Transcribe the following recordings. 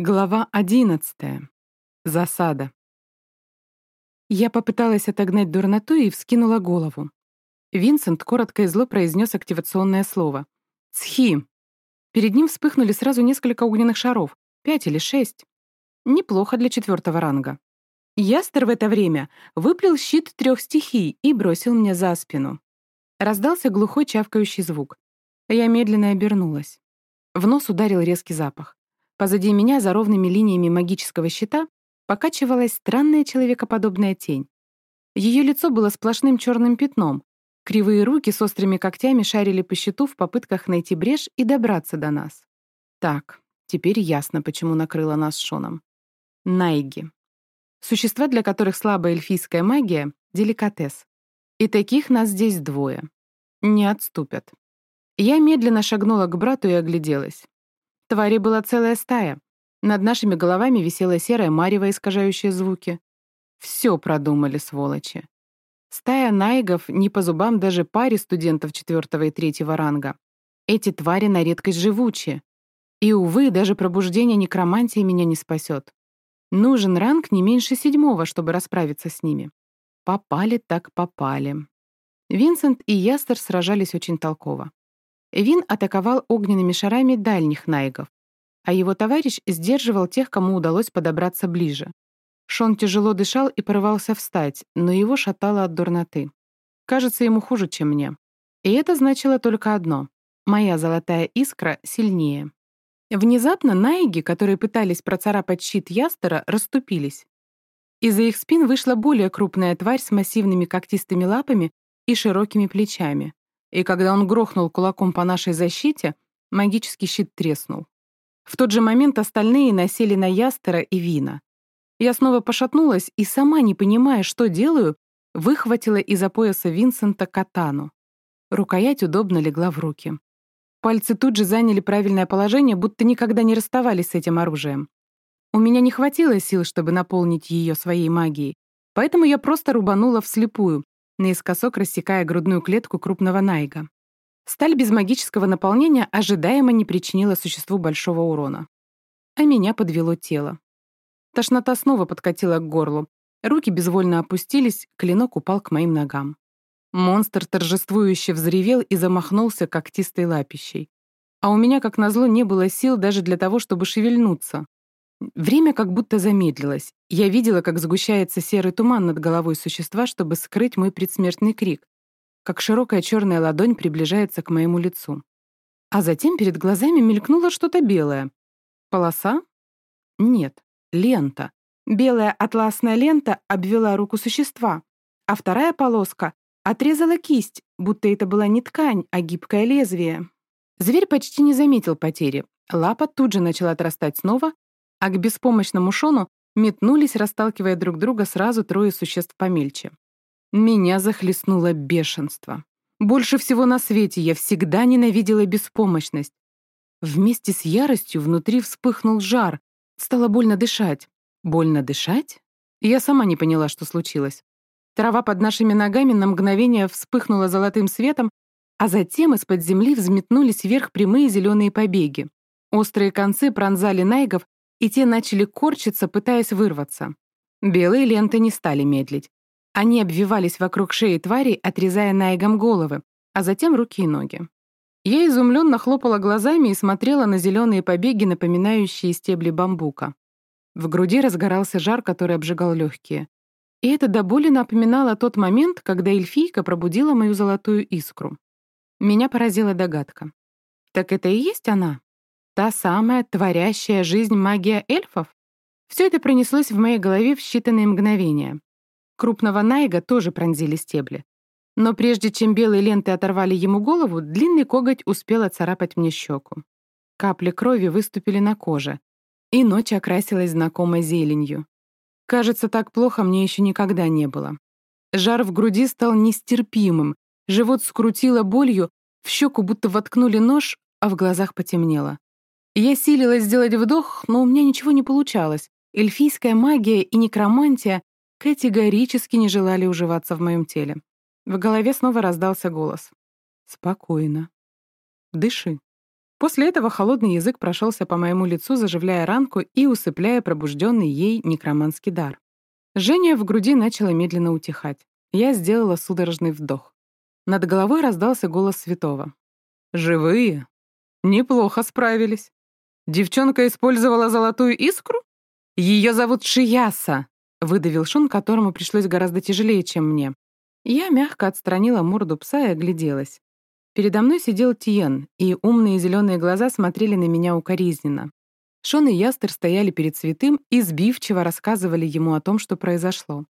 Глава одиннадцатая. Засада. Я попыталась отогнать дурноту и вскинула голову. Винсент коротко и зло произнес активационное слово. «Цхи!» Перед ним вспыхнули сразу несколько огненных шаров, пять или шесть. Неплохо для четвертого ранга. Ястер в это время выплел щит трех стихий и бросил мне за спину. Раздался глухой чавкающий звук. Я медленно обернулась. В нос ударил резкий запах. Позади меня, за ровными линиями магического щита, покачивалась странная человекоподобная тень. Ее лицо было сплошным черным пятном. Кривые руки с острыми когтями шарили по щиту в попытках найти брешь и добраться до нас. Так, теперь ясно, почему накрыла нас Шоном. Найги. Существа, для которых слабая эльфийская магия — деликатес. И таких нас здесь двое. Не отступят. Я медленно шагнула к брату и огляделась. Тварей была целая стая. Над нашими головами висела серая марево, искажающая звуки. Все продумали, сволочи. Стая найгов не по зубам даже паре студентов четвертого и третьего ранга. Эти твари на редкость живучие. И, увы, даже пробуждение некромантии меня не спасет. Нужен ранг не меньше седьмого, чтобы расправиться с ними. Попали так попали. Винсент и Ястер сражались очень толково. Вин атаковал огненными шарами дальних найгов, а его товарищ сдерживал тех, кому удалось подобраться ближе. Шон тяжело дышал и порывался встать, но его шатало от дурноты. Кажется, ему хуже, чем мне. И это значило только одно — моя золотая искра сильнее. Внезапно найги, которые пытались процарапать щит Ястера, расступились. Из-за их спин вышла более крупная тварь с массивными когтистыми лапами и широкими плечами и когда он грохнул кулаком по нашей защите, магический щит треснул. В тот же момент остальные насели на Ястера и Вина. Я снова пошатнулась и, сама не понимая, что делаю, выхватила из-за пояса Винсента катану. Рукоять удобно легла в руки. Пальцы тут же заняли правильное положение, будто никогда не расставались с этим оружием. У меня не хватило сил, чтобы наполнить ее своей магией, поэтому я просто рубанула вслепую, наискосок рассекая грудную клетку крупного найга. Сталь без магического наполнения ожидаемо не причинила существу большого урона. А меня подвело тело. Тошнота снова подкатила к горлу. Руки безвольно опустились, клинок упал к моим ногам. Монстр торжествующе взревел и замахнулся когтистой лапищей. А у меня, как назло, не было сил даже для того, чтобы шевельнуться. Время как будто замедлилось. Я видела, как сгущается серый туман над головой существа, чтобы скрыть мой предсмертный крик, как широкая черная ладонь приближается к моему лицу. А затем перед глазами мелькнуло что-то белое. Полоса? Нет, лента. Белая атласная лента обвела руку существа, а вторая полоска отрезала кисть, будто это была не ткань, а гибкое лезвие. Зверь почти не заметил потери. Лапа тут же начала отрастать снова, а к беспомощному Шону метнулись, расталкивая друг друга сразу трое существ помельче. Меня захлестнуло бешенство. Больше всего на свете я всегда ненавидела беспомощность. Вместе с яростью внутри вспыхнул жар, стало больно дышать. Больно дышать? Я сама не поняла, что случилось. Трава под нашими ногами на мгновение вспыхнула золотым светом, а затем из-под земли взметнулись вверх прямые зеленые побеги. Острые концы пронзали найгов, и те начали корчиться, пытаясь вырваться. Белые ленты не стали медлить. Они обвивались вокруг шеи тварей, отрезая наигом головы, а затем руки и ноги. Я изумленно хлопала глазами и смотрела на зеленые побеги, напоминающие стебли бамбука. В груди разгорался жар, который обжигал легкие. И это до боли напоминало тот момент, когда эльфийка пробудила мою золотую искру. Меня поразила догадка. Так это и есть она? Та самая творящая жизнь магия эльфов? Все это пронеслось в моей голове в считанные мгновения. Крупного Найга тоже пронзили стебли. Но прежде чем белые ленты оторвали ему голову, длинный коготь успел оцарапать мне щеку. Капли крови выступили на коже, и ночь окрасилась знакомой зеленью. Кажется, так плохо мне еще никогда не было. Жар в груди стал нестерпимым, живот скрутило болью, в щеку будто воткнули нож, а в глазах потемнело. Я силилась сделать вдох, но у меня ничего не получалось. Эльфийская магия и некромантия категорически не желали уживаться в моем теле. В голове снова раздался голос. «Спокойно. Дыши». После этого холодный язык прошелся по моему лицу, заживляя ранку и усыпляя пробужденный ей некроманский дар. Жжение в груди начало медленно утихать. Я сделала судорожный вдох. Над головой раздался голос святого. «Живые? Неплохо справились. Девчонка использовала золотую искру? Ее зовут Шияса!» — выдавил Шон, которому пришлось гораздо тяжелее, чем мне. Я мягко отстранила морду пса и огляделась. Передо мной сидел Тиен, и умные зеленые глаза смотрели на меня укоризненно. Шон и Ястер стояли перед святым и сбивчиво рассказывали ему о том, что произошло.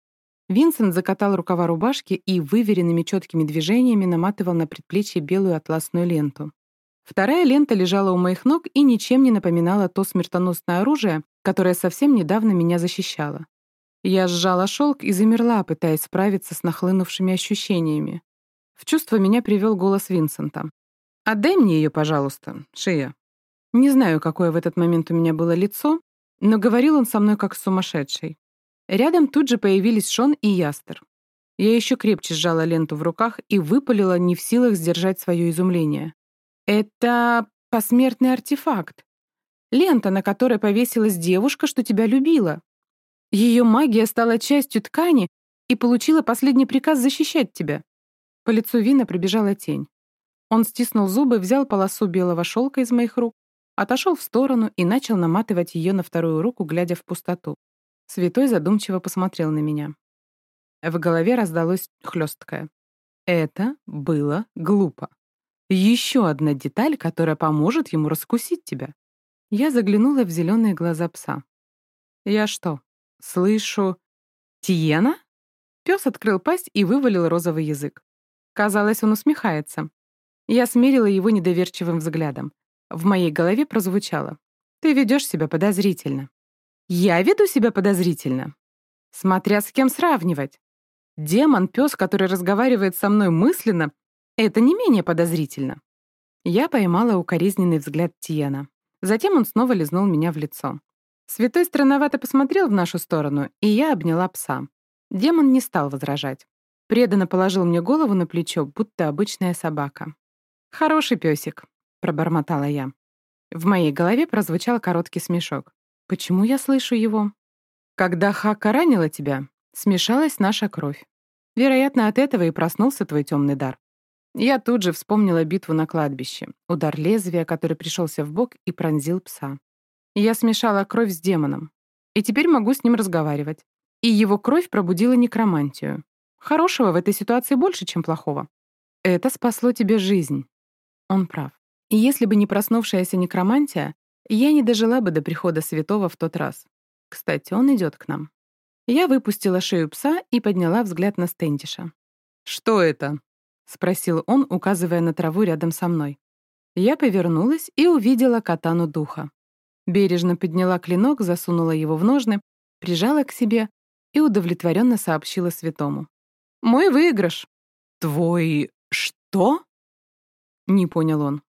Винсент закатал рукава рубашки и выверенными четкими движениями наматывал на предплечье белую атласную ленту. Вторая лента лежала у моих ног и ничем не напоминала то смертоносное оружие, которое совсем недавно меня защищало. Я сжала шелк и замерла, пытаясь справиться с нахлынувшими ощущениями. В чувство меня привел голос Винсента. «Отдай мне ее, пожалуйста, Шия». Не знаю, какое в этот момент у меня было лицо, но говорил он со мной как сумасшедший. Рядом тут же появились Шон и Ястер. Я еще крепче сжала ленту в руках и выпалила, не в силах сдержать свое изумление. «Это посмертный артефакт. Лента, на которой повесилась девушка, что тебя любила. Ее магия стала частью ткани и получила последний приказ защищать тебя. По лицу Вина пробежала тень. Он стиснул зубы, взял полосу белого шелка из моих рук, отошел в сторону и начал наматывать ее на вторую руку, глядя в пустоту. Святой задумчиво посмотрел на меня. В голове раздалось хлесткое. Это было глупо. Еще одна деталь, которая поможет ему раскусить тебя. Я заглянула в зеленые глаза пса. Я что, слышу... Тиена? Пес открыл пасть и вывалил розовый язык. Казалось, он усмехается. Я смерила его недоверчивым взглядом. В моей голове прозвучало. «Ты ведешь себя подозрительно». «Я веду себя подозрительно?» Смотря с кем сравнивать. Демон-пес, который разговаривает со мной мысленно, это не менее подозрительно. Я поймала укоризненный взгляд Тиена. Затем он снова лизнул меня в лицо. Святой странновато посмотрел в нашу сторону, и я обняла пса. Демон не стал возражать. Преданно положил мне голову на плечо, будто обычная собака. «Хороший песик», — пробормотала я. В моей голове прозвучал короткий смешок. «Почему я слышу его?» «Когда Хака ранила тебя, смешалась наша кровь. Вероятно, от этого и проснулся твой темный дар. Я тут же вспомнила битву на кладбище, удар лезвия, который пришелся в бок и пронзил пса. Я смешала кровь с демоном, и теперь могу с ним разговаривать. И его кровь пробудила некромантию. Хорошего в этой ситуации больше, чем плохого. Это спасло тебе жизнь. Он прав. И если бы не проснувшаяся некромантия, я не дожила бы до прихода святого в тот раз. Кстати, он идет к нам. Я выпустила шею пса и подняла взгляд на Стендиша. «Что это?» — спросил он, указывая на траву рядом со мной. Я повернулась и увидела катану духа. Бережно подняла клинок, засунула его в ножны, прижала к себе и удовлетворенно сообщила святому. Мой выигрыш». «Твой что?» Не понял он.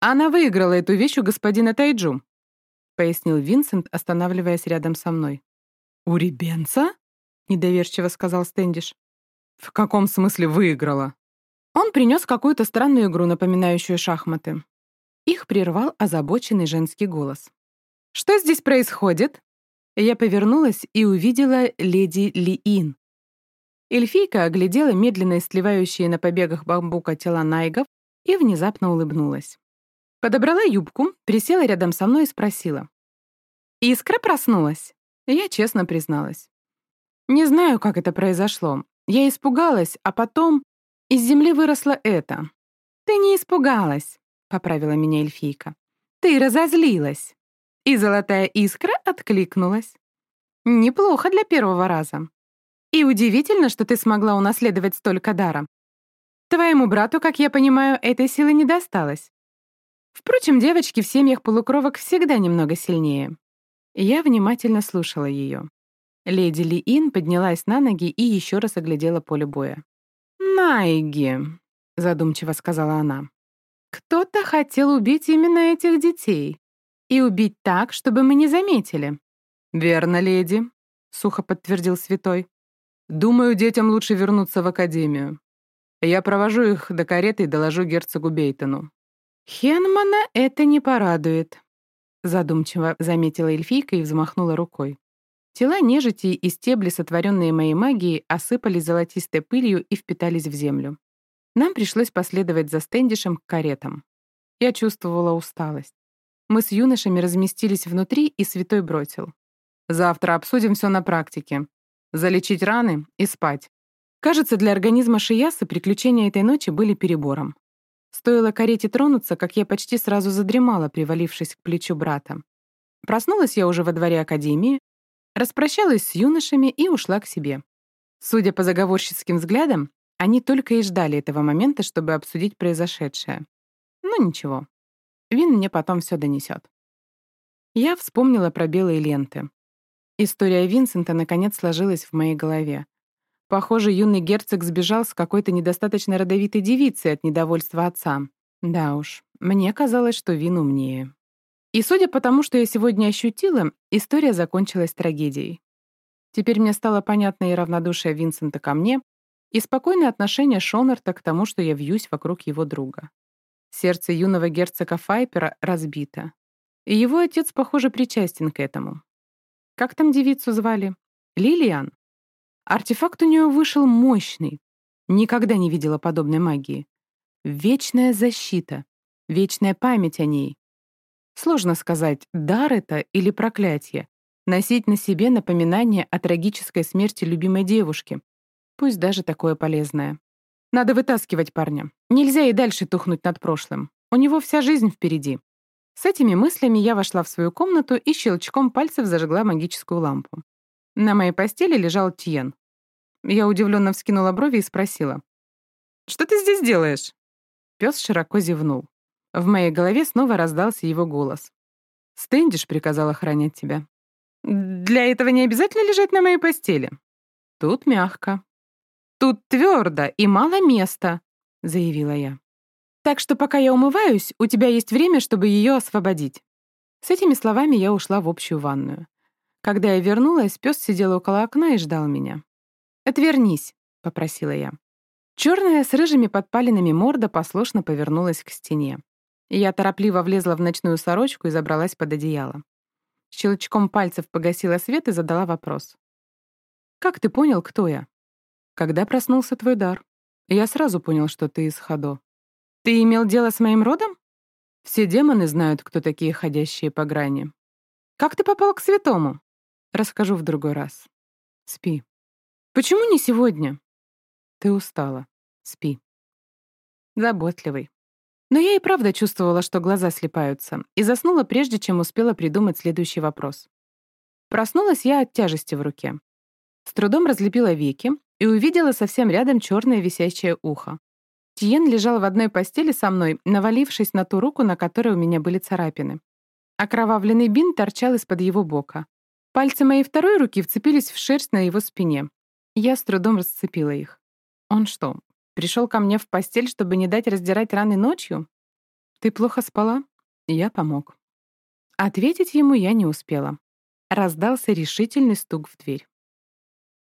«Она выиграла эту вещь у господина Тайджу», пояснил Винсент, останавливаясь рядом со мной. «У Ребенца?» недоверчиво сказал Стэндиш. «В каком смысле выиграла?» Он принес какую-то странную игру, напоминающую шахматы. Их прервал озабоченный женский голос. «Что здесь происходит?» Я повернулась и увидела леди Ли-Ин, Эльфийка оглядела медленно сливающие на побегах бамбука тела найгов и внезапно улыбнулась. Подобрала юбку, присела рядом со мной и спросила. «Искра проснулась?» Я честно призналась. «Не знаю, как это произошло. Я испугалась, а потом из земли выросло это». «Ты не испугалась», — поправила меня эльфийка. «Ты разозлилась». И золотая искра откликнулась. «Неплохо для первого раза. И удивительно, что ты смогла унаследовать столько дара. Твоему брату, как я понимаю, этой силы не досталось. Впрочем, девочки в семьях полукровок всегда немного сильнее. Я внимательно слушала ее. Леди Ли Ин поднялась на ноги и еще раз оглядела поле боя. «Найги», — задумчиво сказала она. «Кто-то хотел убить именно этих детей. И убить так, чтобы мы не заметили». «Верно, леди», — сухо подтвердил святой. Думаю, детям лучше вернуться в академию. Я провожу их до кареты и доложу герцогу Бейтону. «Хенмана это не порадует», — задумчиво заметила эльфийка и взмахнула рукой. Тела нежити и стебли, сотворенные моей магией, осыпались золотистой пылью и впитались в землю. Нам пришлось последовать за стендишем к каретам. Я чувствовала усталость. Мы с юношами разместились внутри, и святой бросил. «Завтра обсудим все на практике. Залечить раны и спать». Кажется, для организма Шияса приключения этой ночи были перебором. Стоило карете тронуться, как я почти сразу задремала, привалившись к плечу брата. Проснулась я уже во дворе академии, распрощалась с юношами и ушла к себе. Судя по заговорщицким взглядам, они только и ждали этого момента, чтобы обсудить произошедшее. Ну ничего, Вин мне потом все донесет. Я вспомнила про белые ленты. История Винсента наконец сложилась в моей голове. Похоже, юный герцог сбежал с какой-то недостаточно родовитой девицей от недовольства отца. Да уж, мне казалось, что Вин умнее. И судя по тому, что я сегодня ощутила, история закончилась трагедией. Теперь мне стало понятно и равнодушие Винсента ко мне, и спокойное отношение Шонарта к тому, что я вьюсь вокруг его друга. Сердце юного герцога Файпера разбито. И его отец, похоже, причастен к этому. Как там девицу звали? Лилиан? Артефакт у нее вышел мощный. Никогда не видела подобной магии. Вечная защита, вечная память о ней. Сложно сказать, дар это или проклятие. Носить на себе напоминание о трагической смерти любимой девушки. Пусть даже такое полезное. Надо вытаскивать парня. Нельзя и дальше тухнуть над прошлым. У него вся жизнь впереди. С этими мыслями я вошла в свою комнату и щелчком пальцев зажгла магическую лампу. На моей постели лежал Тиен. Я удивленно вскинула брови и спросила. «Что ты здесь делаешь?» Пес широко зевнул. В моей голове снова раздался его голос. «Стэндиш приказал охранять тебя». «Для этого не обязательно лежать на моей постели». «Тут мягко». «Тут твердо и мало места», — заявила я. «Так что пока я умываюсь, у тебя есть время, чтобы ее освободить». С этими словами я ушла в общую ванную. Когда я вернулась, пес сидел около окна и ждал меня. «Отвернись», — попросила я. Черная с рыжими подпалинами морда послушно повернулась к стене. Я торопливо влезла в ночную сорочку и забралась под одеяло. Щелчком пальцев погасила свет и задала вопрос. «Как ты понял, кто я?» «Когда проснулся твой дар?» «Я сразу понял, что ты из Хадо». «Ты имел дело с моим родом?» «Все демоны знают, кто такие ходящие по грани». «Как ты попал к святому?» Расскажу в другой раз. Спи. Почему не сегодня? Ты устала. Спи. Заботливый. Но я и правда чувствовала, что глаза слепаются, и заснула прежде, чем успела придумать следующий вопрос. Проснулась я от тяжести в руке. С трудом разлепила веки и увидела совсем рядом черное висящее ухо. Тиен лежал в одной постели со мной, навалившись на ту руку, на которой у меня были царапины. Окровавленный бинт торчал из-под его бока. Пальцы моей второй руки вцепились в шерсть на его спине. Я с трудом расцепила их. Он что, пришел ко мне в постель, чтобы не дать раздирать раны ночью? Ты плохо спала? Я помог. Ответить ему я не успела. Раздался решительный стук в дверь.